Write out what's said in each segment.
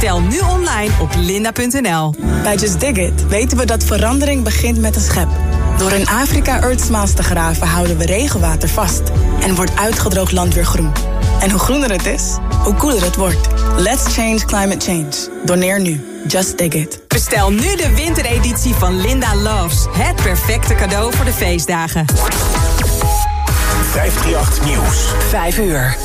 Bestel nu online op linda.nl. Bij Just Dig It weten we dat verandering begint met een schep. Door in Afrika Earthsmaals te graven houden we regenwater vast. En wordt uitgedroogd land weer groen. En hoe groener het is, hoe koeler het wordt. Let's change climate change. Doneer nu. Just Dig It. Bestel nu de wintereditie van Linda Loves. Het perfecte cadeau voor de feestdagen. 538 Nieuws. 5 uur.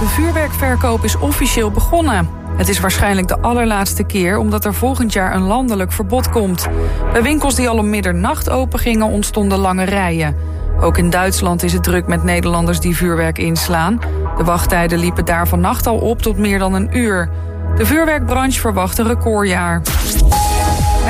De vuurwerkverkoop is officieel begonnen. Het is waarschijnlijk de allerlaatste keer omdat er volgend jaar een landelijk verbod komt. Bij winkels die al om middernacht open gingen ontstonden lange rijen. Ook in Duitsland is het druk met Nederlanders die vuurwerk inslaan. De wachttijden liepen daar vannacht al op tot meer dan een uur. De vuurwerkbranche verwacht een recordjaar.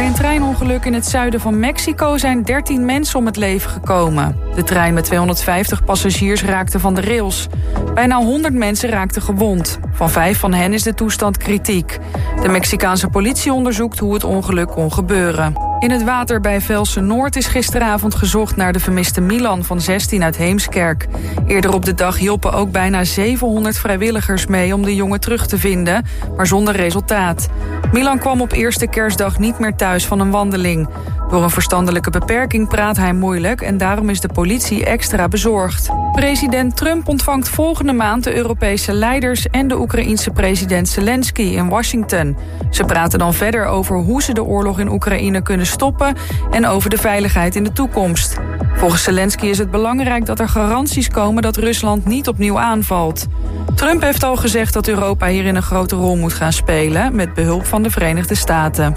Bij een treinongeluk in het zuiden van Mexico zijn 13 mensen om het leven gekomen. De trein met 250 passagiers raakte van de rails. Bijna 100 mensen raakten gewond. Van vijf van hen is de toestand kritiek. De Mexicaanse politie onderzoekt hoe het ongeluk kon gebeuren. In het water bij Velsen Noord is gisteravond gezocht naar de vermiste Milan van 16 uit Heemskerk. Eerder op de dag hielpen ook bijna 700 vrijwilligers mee om de jongen terug te vinden, maar zonder resultaat. Milan kwam op eerste kerstdag niet meer thuis van een wandeling. Door een verstandelijke beperking praat hij moeilijk en daarom is de politie extra bezorgd. President Trump ontvangt volgende maand de Europese leiders en de Oekraïense president Zelensky in Washington. Ze praten dan verder over hoe ze de oorlog in Oekraïne kunnen stoppen en over de veiligheid in de toekomst. Volgens Zelensky is het belangrijk dat er garanties komen dat Rusland niet opnieuw aanvalt. Trump heeft al gezegd dat Europa hierin een grote rol moet gaan spelen met behulp van de Verenigde Staten.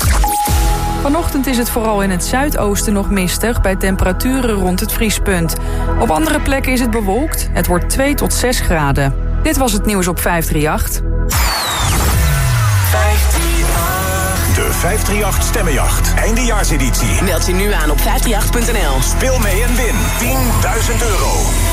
Vanochtend is het vooral in het zuidoosten nog mistig... bij temperaturen rond het vriespunt. Op andere plekken is het bewolkt. Het wordt 2 tot 6 graden. Dit was het nieuws op 538. 538 Stemmenjacht. Eindejaarseditie. Meld je nu aan op 538.nl. Speel mee en win 10.000 euro.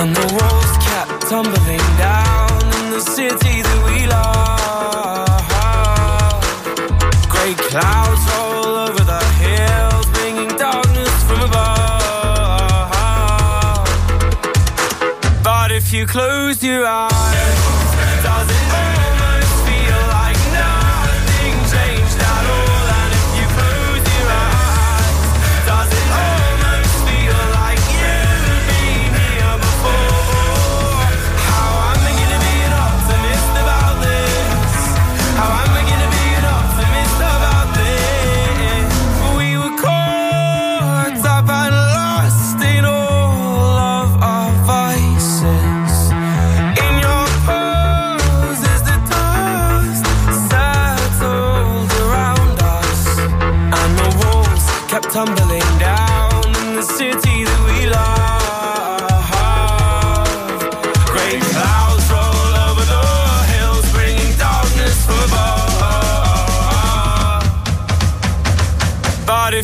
And the walls kept tumbling down in the city that we love. Great clouds all over the hills, bringing darkness from above. But if you close your eyes.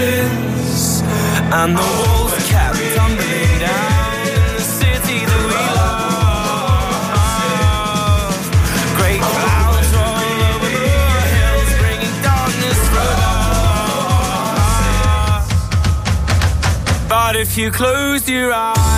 and the walls kept tumbling down in the city that we. Great clouds roll over the hills, bringing darkness us. But if you closed your eyes.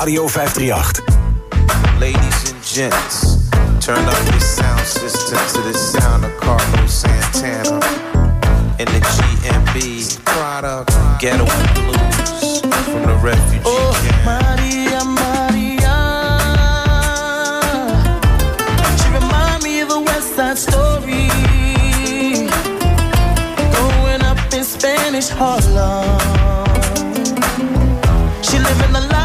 Radio 538. Ladies and gents, turn up your sound system to the sound of Carlos Santana and the GMB product Ghetto Blues from the refugee Oh, camp. Maria, Maria. She remind me of a West Side story. Growing up in Spanish Harlem. She living a life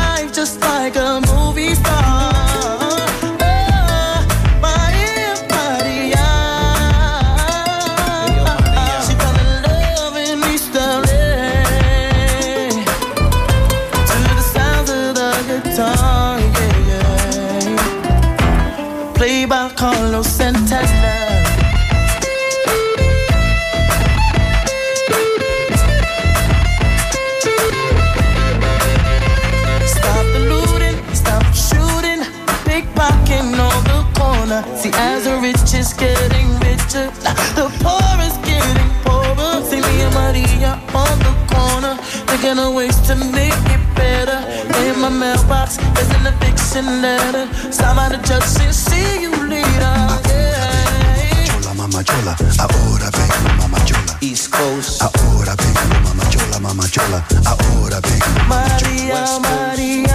getting richer, the poor is getting poorer. See me and Maria on the corner, thinking of ways to make it better. In my mailbox, there's an eviction letter. Stop by the judge and see you later. Yeah. Chola, mama chola, ahora vengo, mama chola. East Coast. Ahora vengo, mama chola, mama chola. Ahora vengo, Maria, Maria.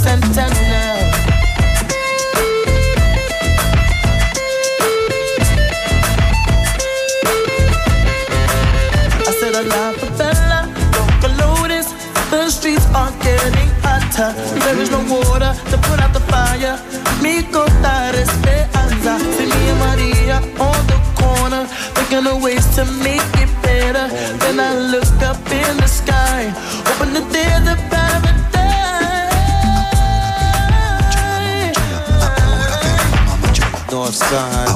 of ways to make it better. Then I look up in the sky, hoping that there's a paradise. North Side.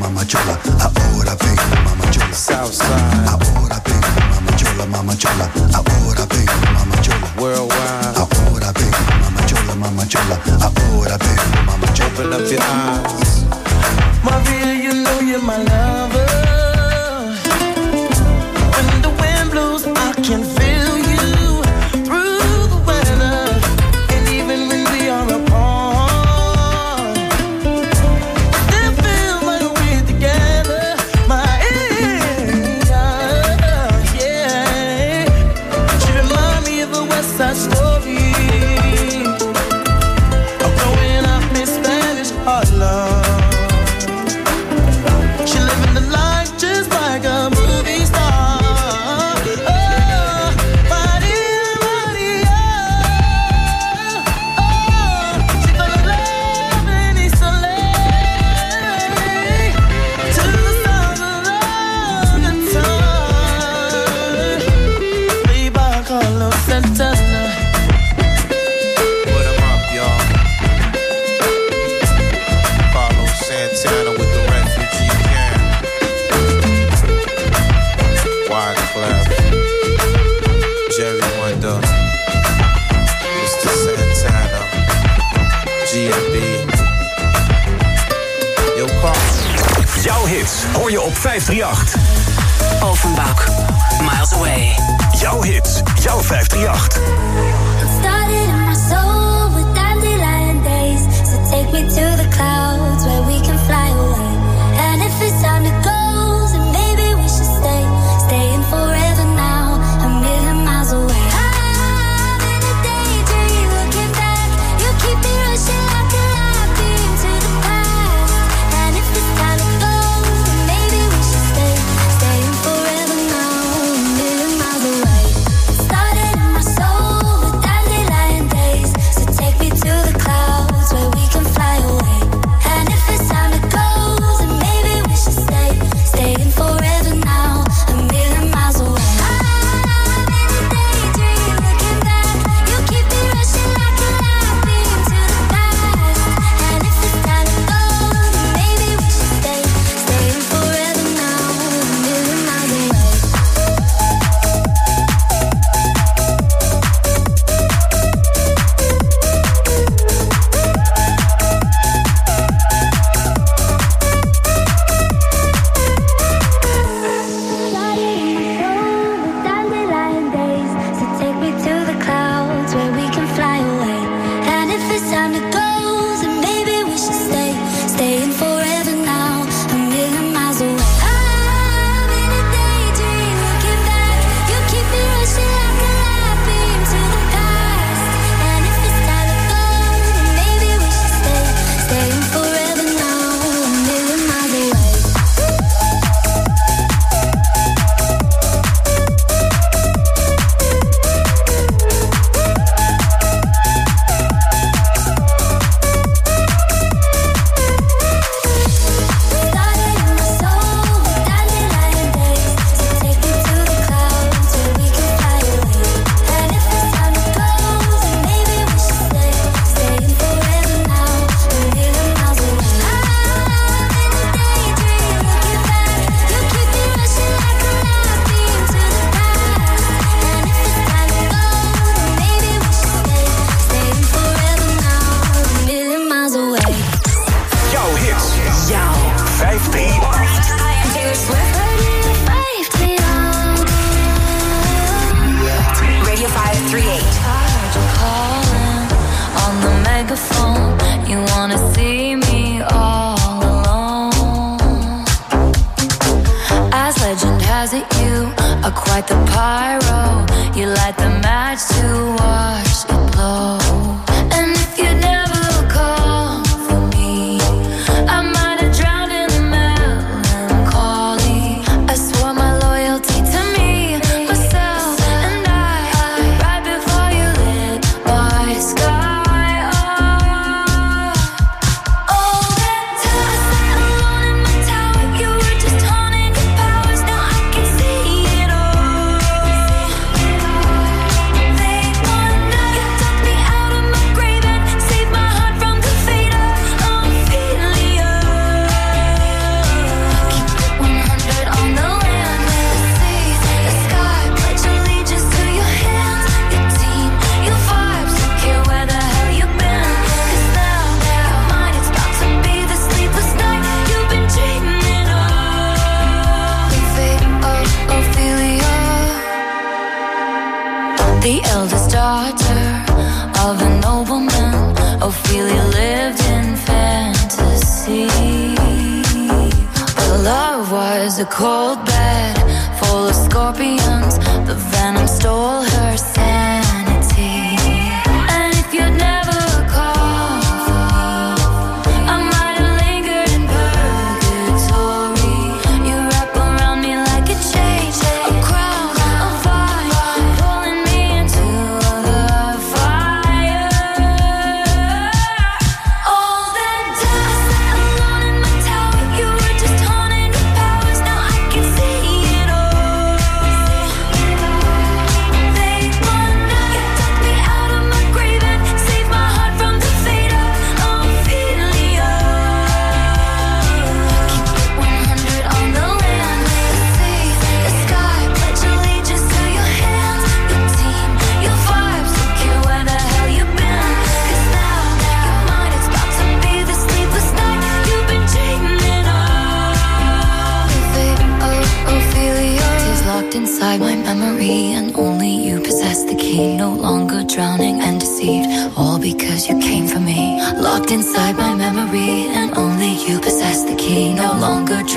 Mama chola. Ahora vengo, mama chola. South Side. Ahora vengo, mama chola, mama chola. Ahora vengo, mama chola. Worldwide. Ahora vengo, mama chola, mama chola. Ahora vengo, mama chola. Open up your eyes. Maria, you my lover.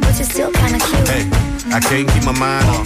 but you're still kinda cute. Hey, I can't keep my mind off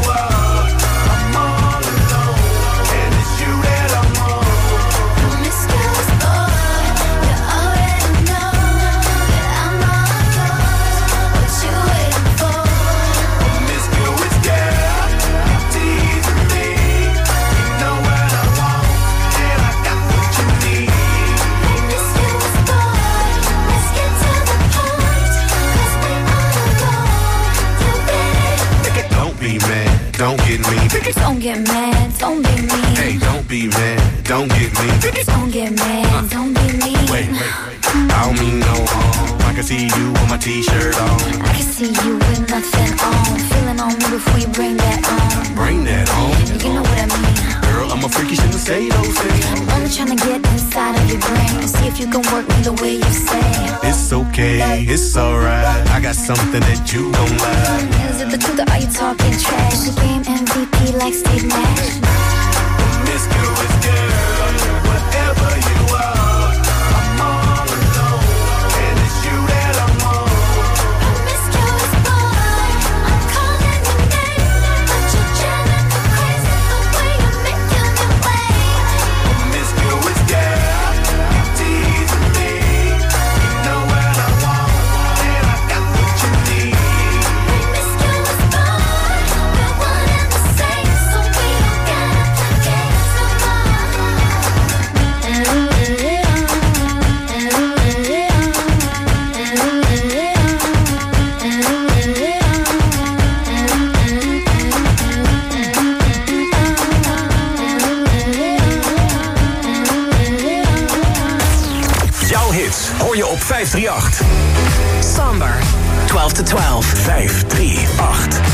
Don't get mad, don't be mean. Hey, don't be mad, don't get mean. Don't get mad, uh, don't be mean. Wait, wait, wait. I don't mean no harm. I can see you with my t-shirt on. I can see you with nothing on. Feeling on me before you bring that on. Bring that on. You know what I mean. Girl, I'm a freaky, shouldn't say those things. I'm only trying to get inside of your brain. See if you can work me the way you say. It's okay, it's alright Got something that you don't like. Is it the truth or are you talking trash? The game MVP like Steve Nash. Promiscuous girl, whatever you are, 538. Sander, 12 to 12. 538.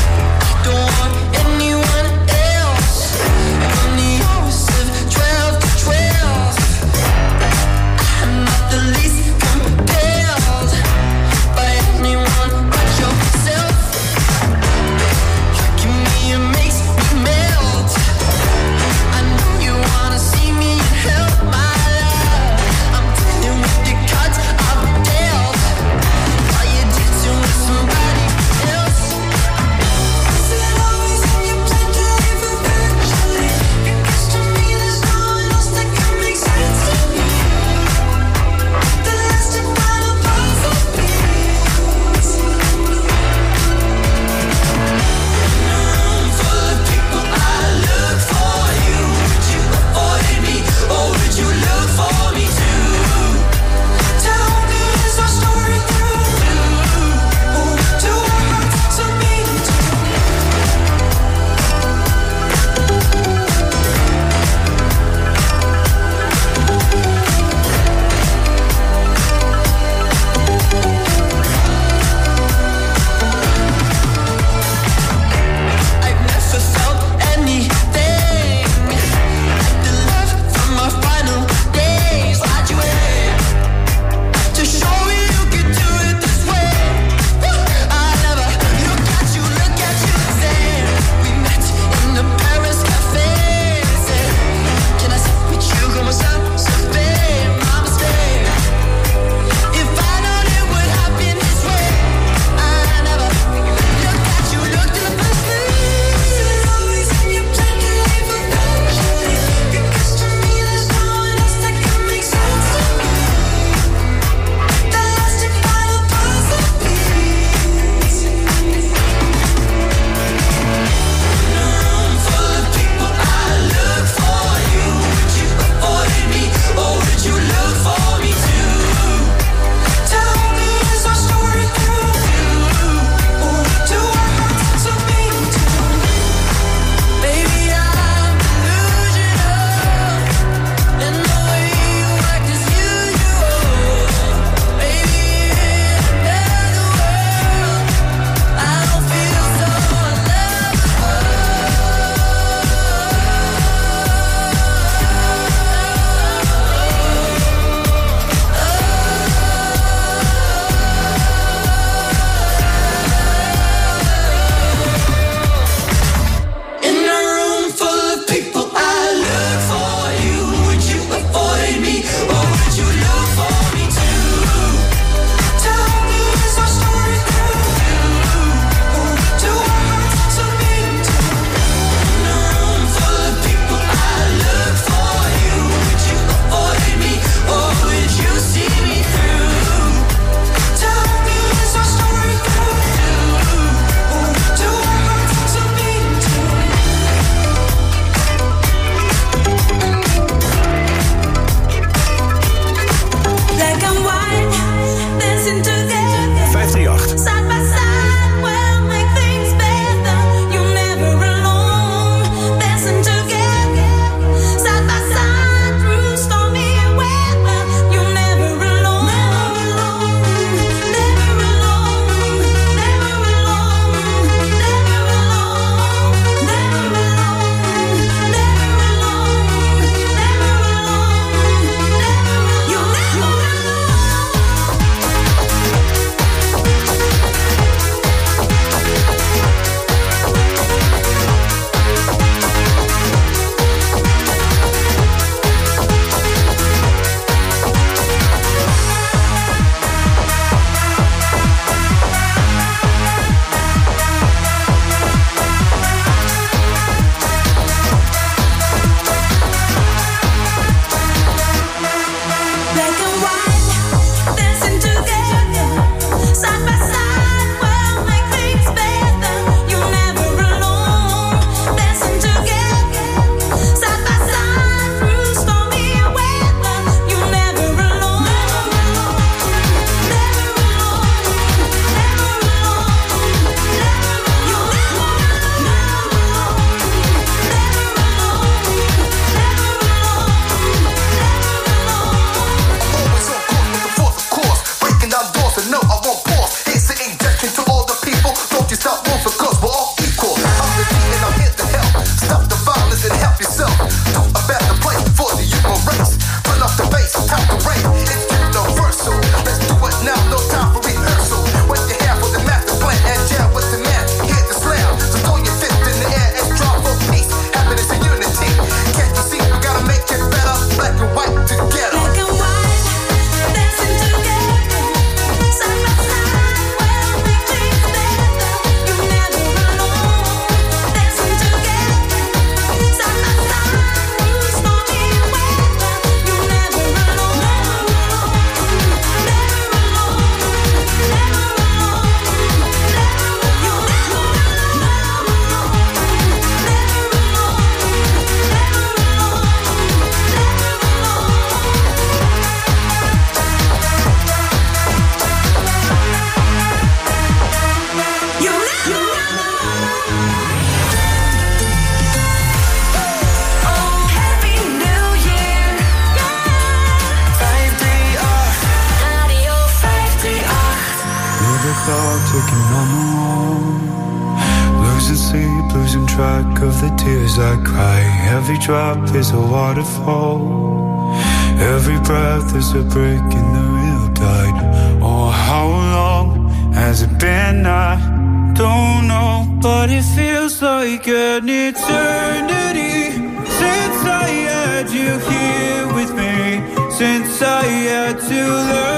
hearts are breaking the real tide. Oh, how long has it been? I don't know, but it feels like an eternity since I had you here with me, since I had to learn.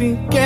where we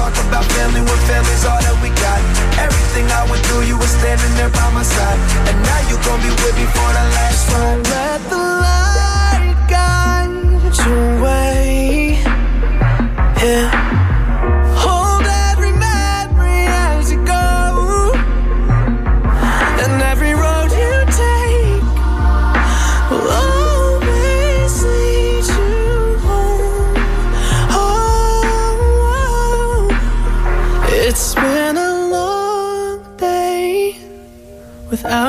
talk about family when family's all that we got? Everything I went through, you were standing there by my side. And now you gon' be with me for the last ride. Let the light guide your way. Yeah.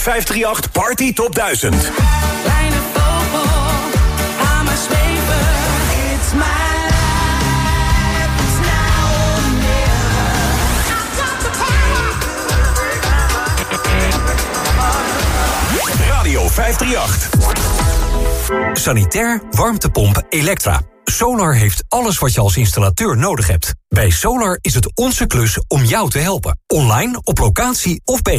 538 Party Top 1000. Kleine vogel, aan me zweven. It's my. Radio 538. Sanitair, warmtepomp, elektra. Solar heeft alles wat je als installateur nodig hebt. Bij Solar is het onze klus om jou te helpen. Online, op locatie of bij